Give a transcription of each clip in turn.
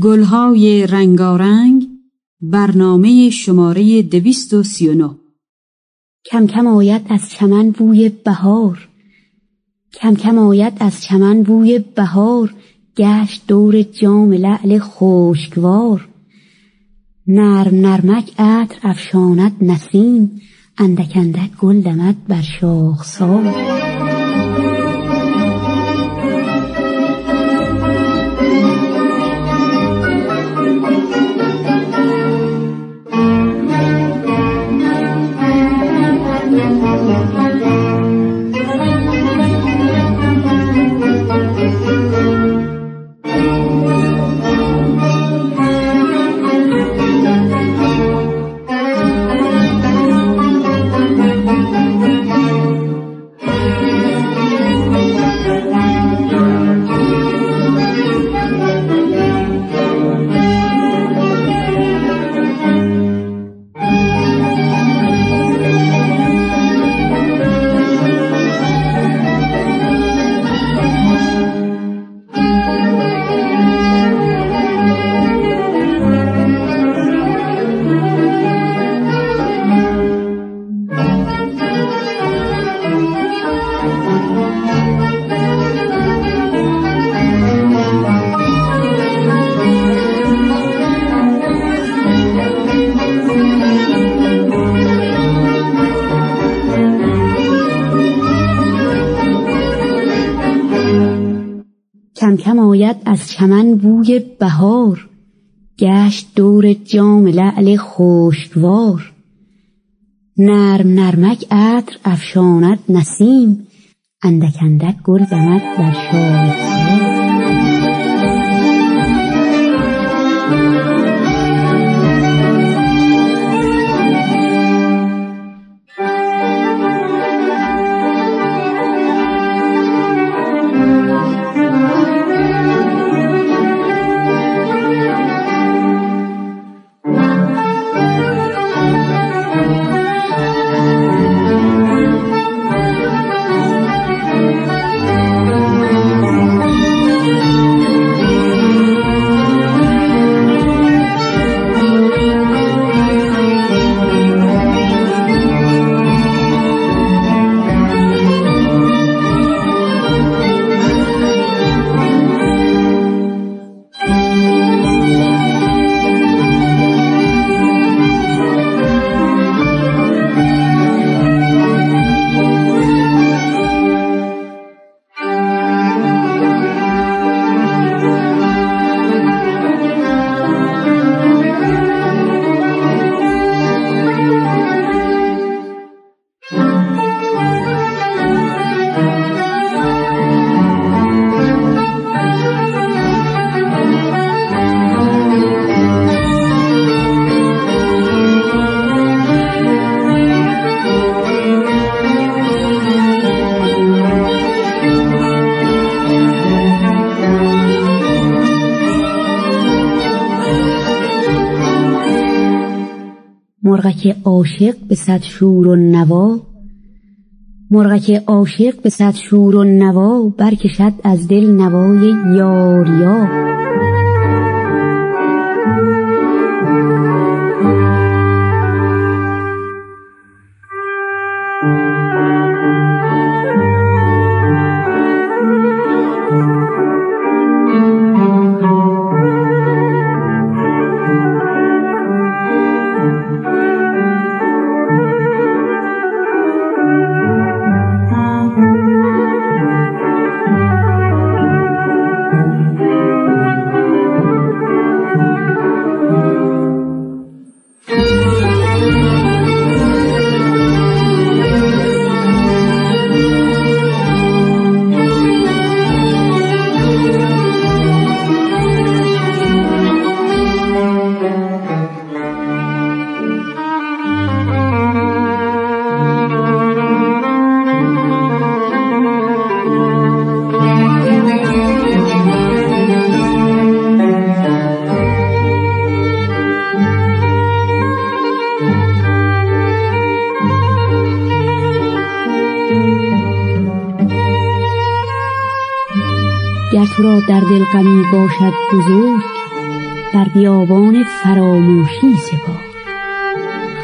گلهای رنگارنگ برنامه شماره دویست و سی و نو. کم کم آید از چمن بوی بهار. کم کم آید از چمن بوی بهار گشت دور جام لعل خشکوار. نرم نرمک عطر افشاند نسیم اندک اندک گل دمد بر شاخسار. جام لعل خشکوار. نرم نرمک عطر افشاند نسیم. اندک اندک گل دمد بر شاخسار مرغک عاشق به صد شور و نوا مرغک عاشق به صد شور و نوا برکشد از دل نوای یاریا را در دل غمی باشد بزرگ بر بیابان فراموشی سپار.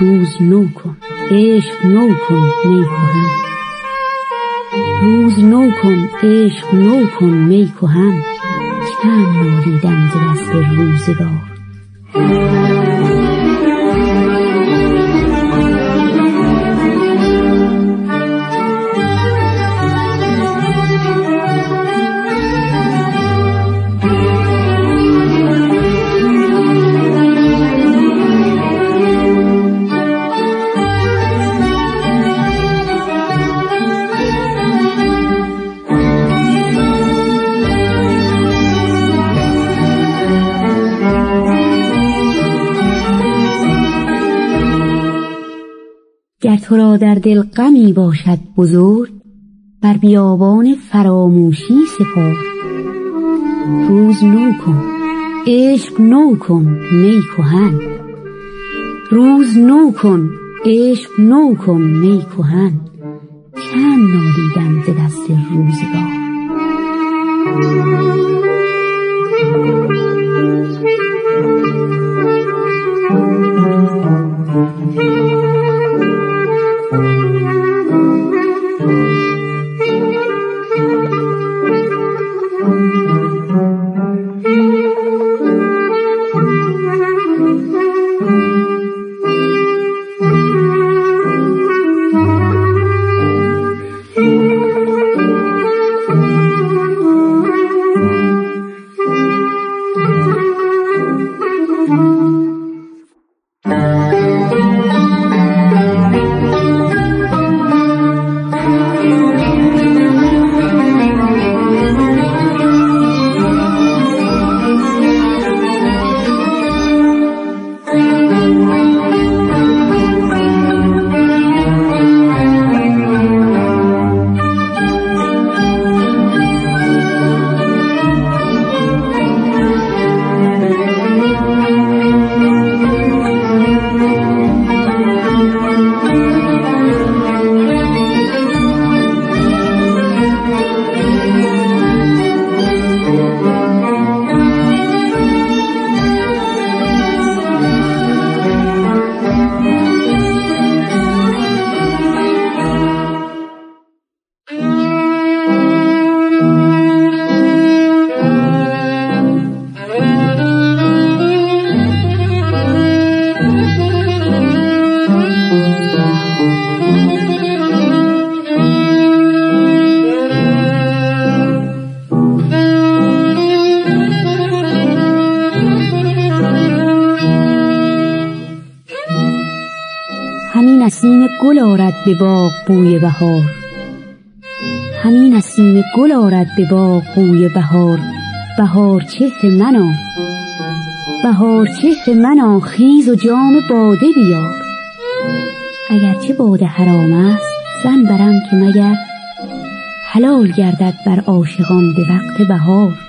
روز نو کن عشق نو کن می کهن روز نو کن عشق نو کن می کهن چند نالیدم ز روزگار. در دل غمی باشد بزرگ بر بیابان فراموشی سپار روز نو کن عشق نو کن می کهن. روز نو کن عشق نو کن می کهن. چند نالیدم ز دست روزگار. به باغ بوی بهار. همین نسیم گل آرد به باغ بوی بهار. بهار چهر منا بهار چهر منا خیز و جام باده بیار. اگرچه باده حرام است زن برم که مگر حلال گردد بر عاشقان به وقت بهار.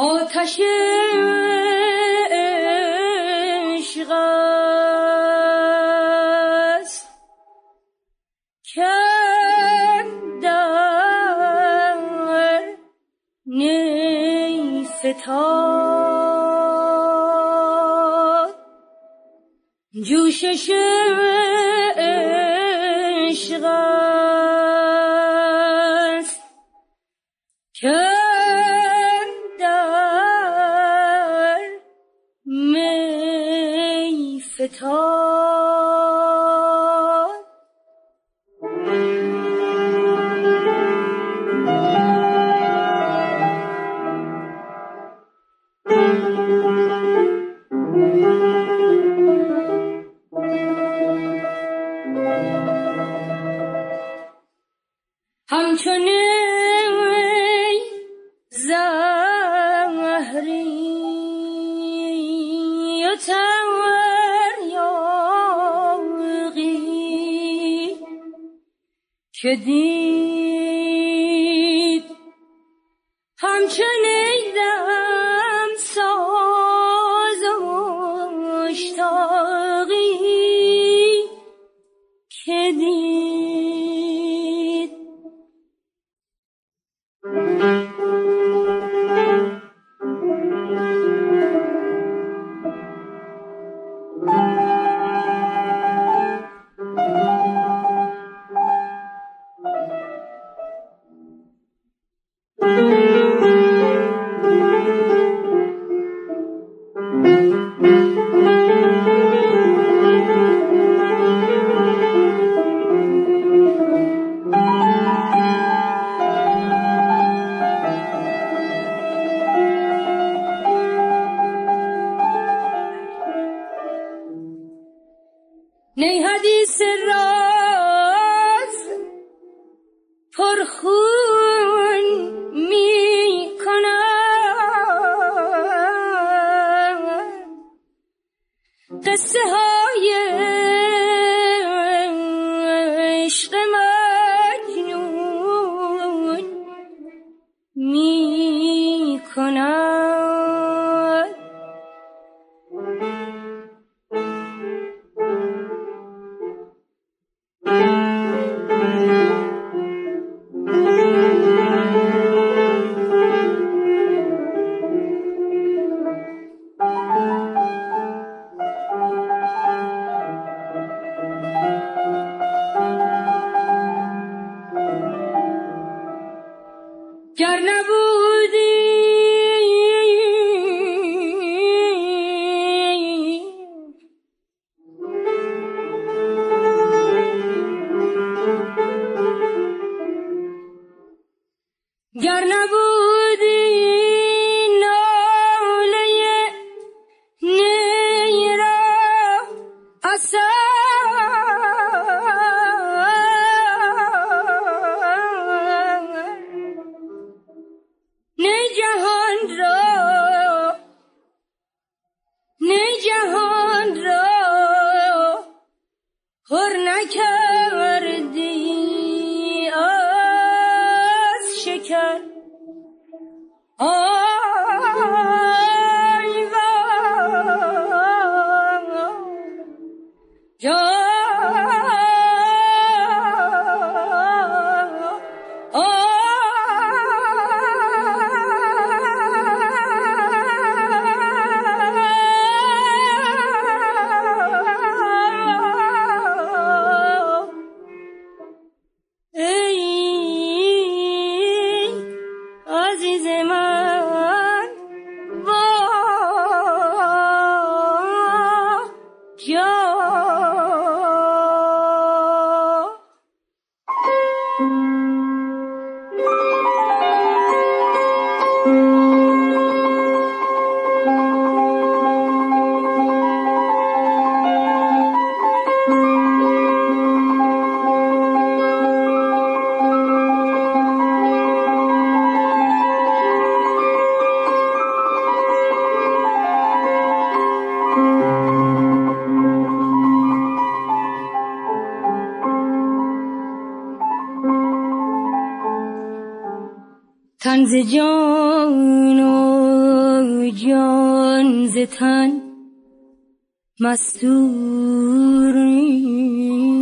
آتش عشق است. در نیفتاد جوشش چه I can. ز جان و جان ز تن مستور نیست.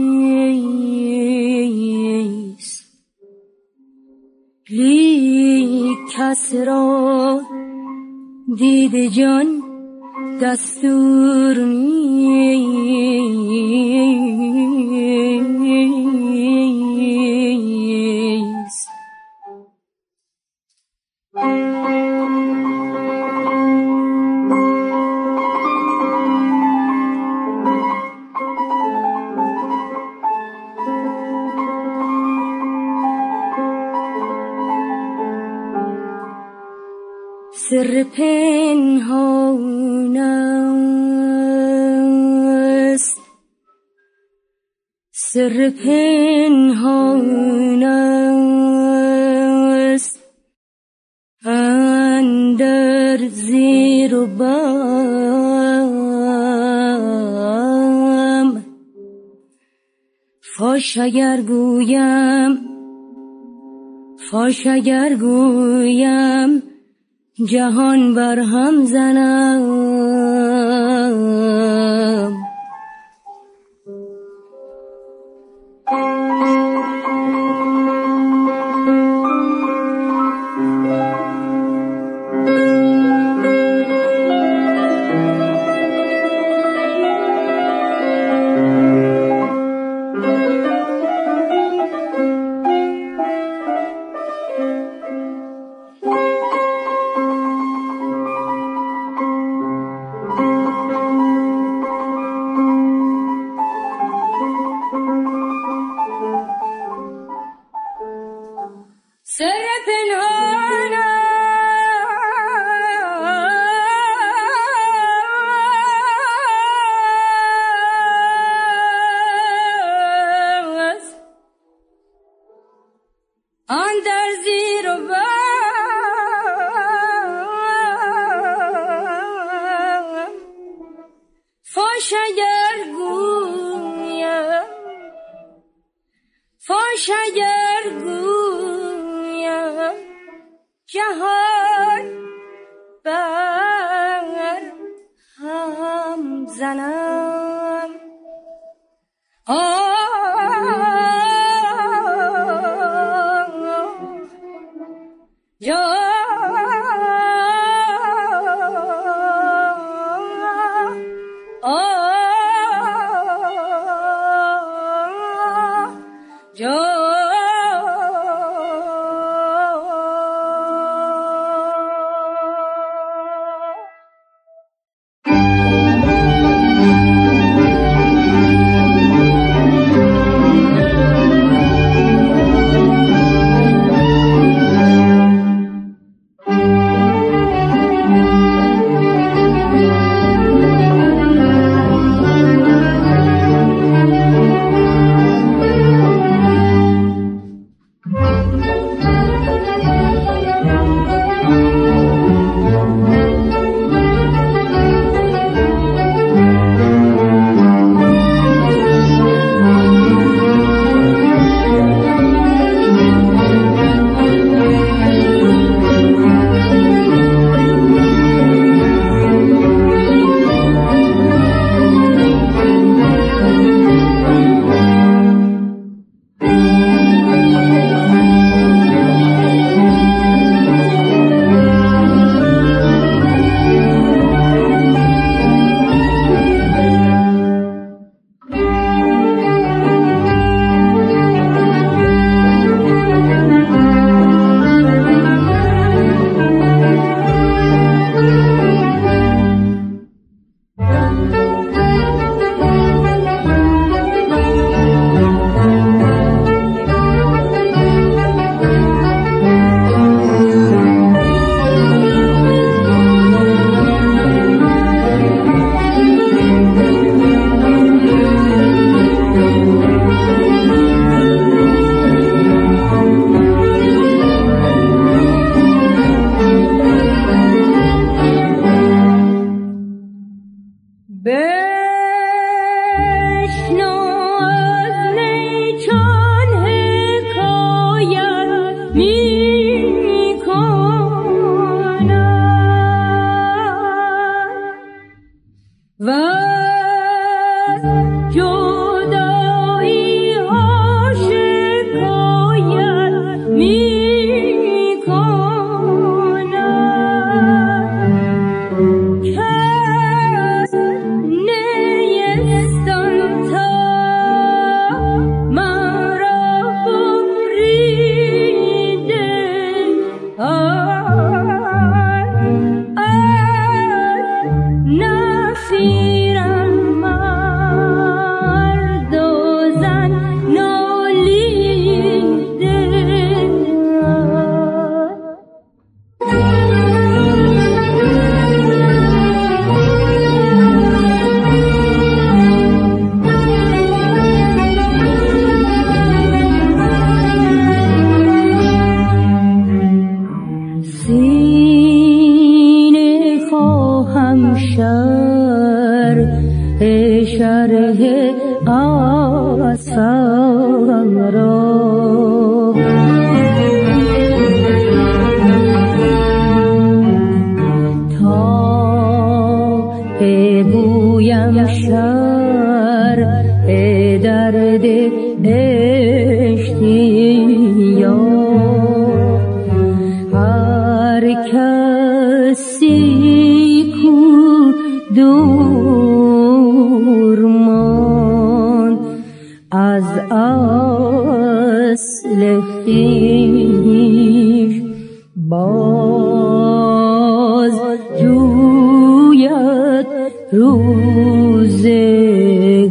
لیک کس را دید جان دستور پنهان است. اندر زیر بم فاش اگر گویم فاش اگر گویم جهان بر هم زنم. فاش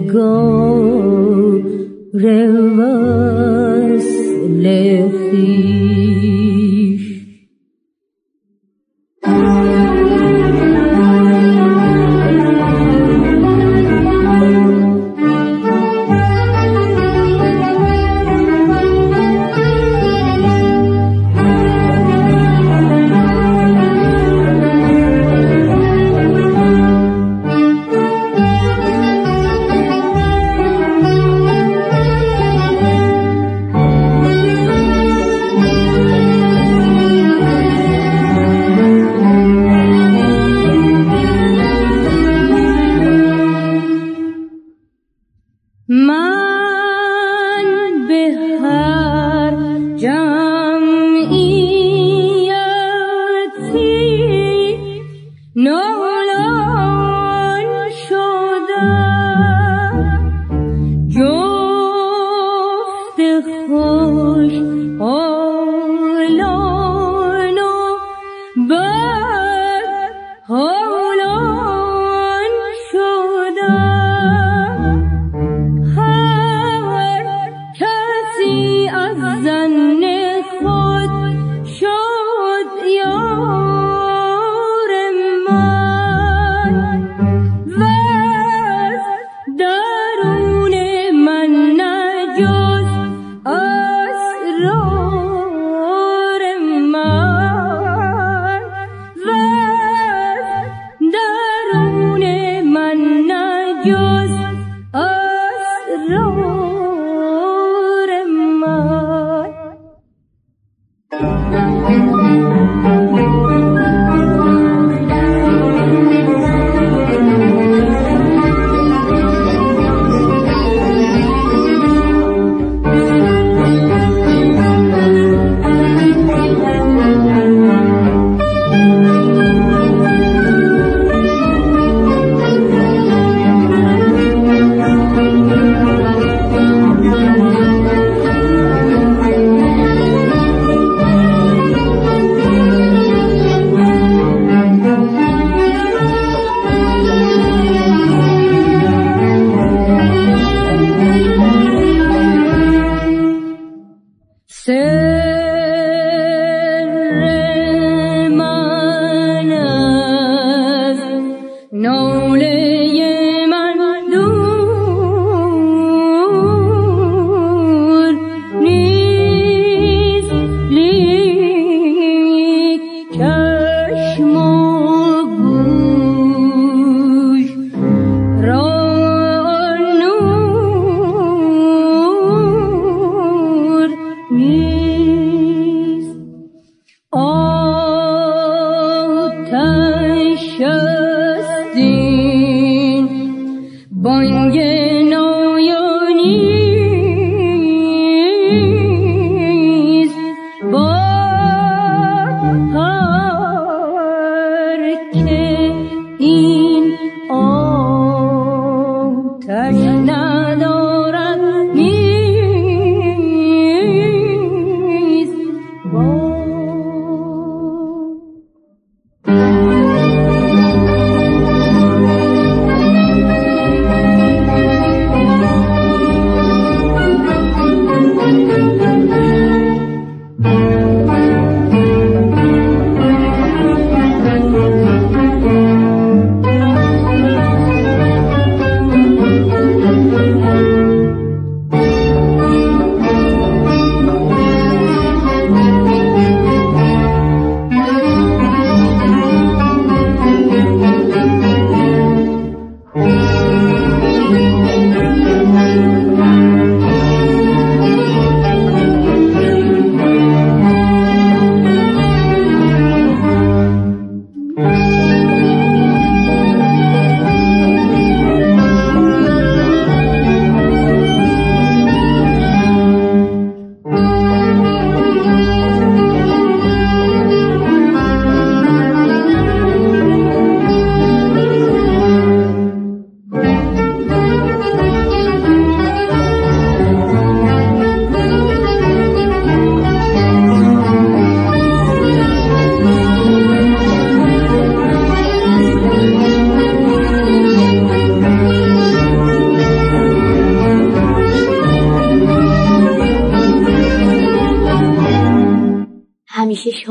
go. Reu No Thank you.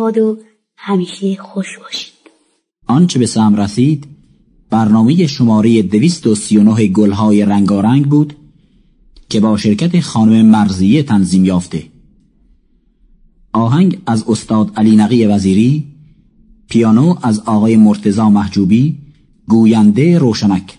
شاد و همیشه خوش باشید. آنچه به سهم رسید برنامه شماره 239 گلهای رنگارنگ بود که با شرکت خانم مرزیه تنظیم یافته. آهنگ از استاد علی نقی وزیری پیانو از آقای مرتزا محجوبی گوینده روشنک.